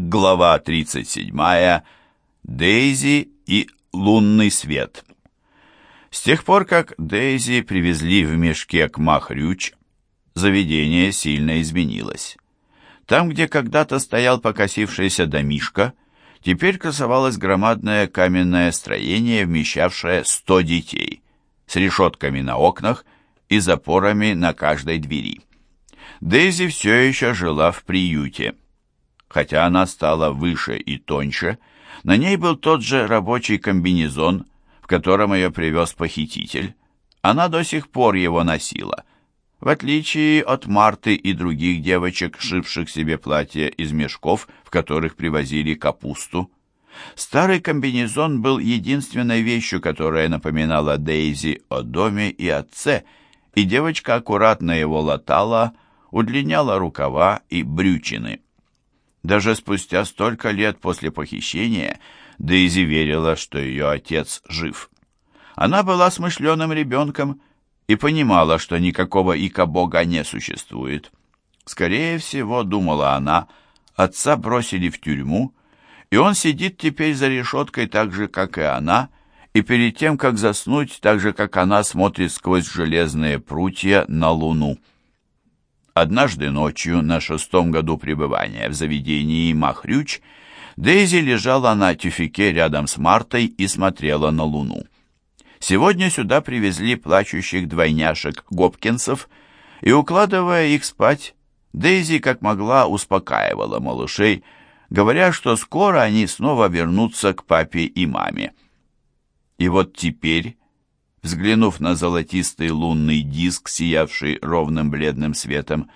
Глава 37. Дейзи и лунный свет. С тех пор, как Дейзи привезли в мешке к Махрюч, заведение сильно изменилось. Там, где когда-то стоял покосившийся домишка, теперь красовалось громадное каменное строение, вмещавшее сто детей, с решетками на окнах и запорами на каждой двери. Дейзи все еще жила в приюте. Хотя она стала выше и тоньше, на ней был тот же рабочий комбинезон, в котором ее привез похититель. Она до сих пор его носила. В отличие от Марты и других девочек, шивших себе платья из мешков, в которых привозили капусту. Старый комбинезон был единственной вещью, которая напоминала Дейзи о доме и отце, и девочка аккуратно его латала, удлиняла рукава и брючины. Даже спустя столько лет после похищения Дейзи верила, что ее отец жив. Она была смышленым ребенком и понимала, что никакого ика-бога не существует. Скорее всего, думала она, отца бросили в тюрьму, и он сидит теперь за решеткой так же, как и она, и перед тем, как заснуть, так же, как она смотрит сквозь железные прутья на луну. Однажды ночью, на шестом году пребывания в заведении Махрюч, Дейзи лежала на тюфике рядом с Мартой и смотрела на луну. Сегодня сюда привезли плачущих двойняшек Гопкинсов, и, укладывая их спать, Дейзи как могла успокаивала малышей, говоря, что скоро они снова вернутся к папе и маме. И вот теперь Взглянув на золотистый лунный диск, сиявший ровным бледным светом,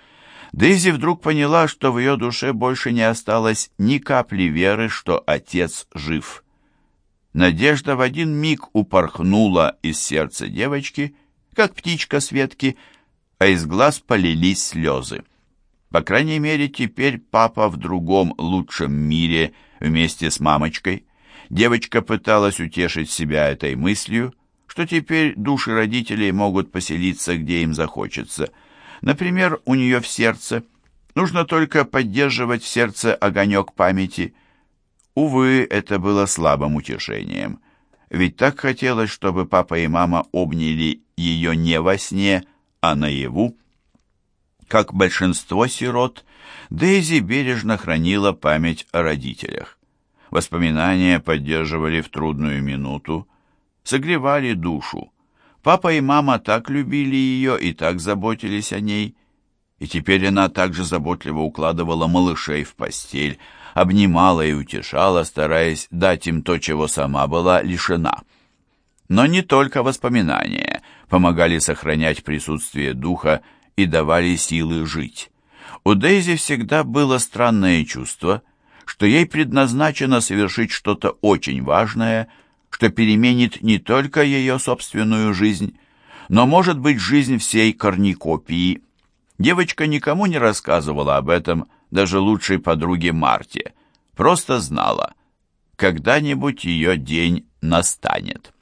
Дейзи вдруг поняла, что в ее душе больше не осталось ни капли веры, что отец жив. Надежда в один миг упорхнула из сердца девочки, как птичка Светки, а из глаз полились слезы. По крайней мере, теперь папа в другом лучшем мире вместе с мамочкой. Девочка пыталась утешить себя этой мыслью, что теперь души родителей могут поселиться, где им захочется. Например, у нее в сердце. Нужно только поддерживать в сердце огонек памяти. Увы, это было слабым утешением. Ведь так хотелось, чтобы папа и мама обняли ее не во сне, а наяву. Как большинство сирот, Дейзи бережно хранила память о родителях. Воспоминания поддерживали в трудную минуту, согревали душу. Папа и мама так любили ее и так заботились о ней. И теперь она также заботливо укладывала малышей в постель, обнимала и утешала, стараясь дать им то, чего сама была лишена. Но не только воспоминания помогали сохранять присутствие духа и давали силы жить. У Дейзи всегда было странное чувство, что ей предназначено совершить что-то очень важное – что переменит не только ее собственную жизнь, но, может быть, жизнь всей корникопии. Девочка никому не рассказывала об этом, даже лучшей подруге Марте, просто знала, когда-нибудь ее день настанет.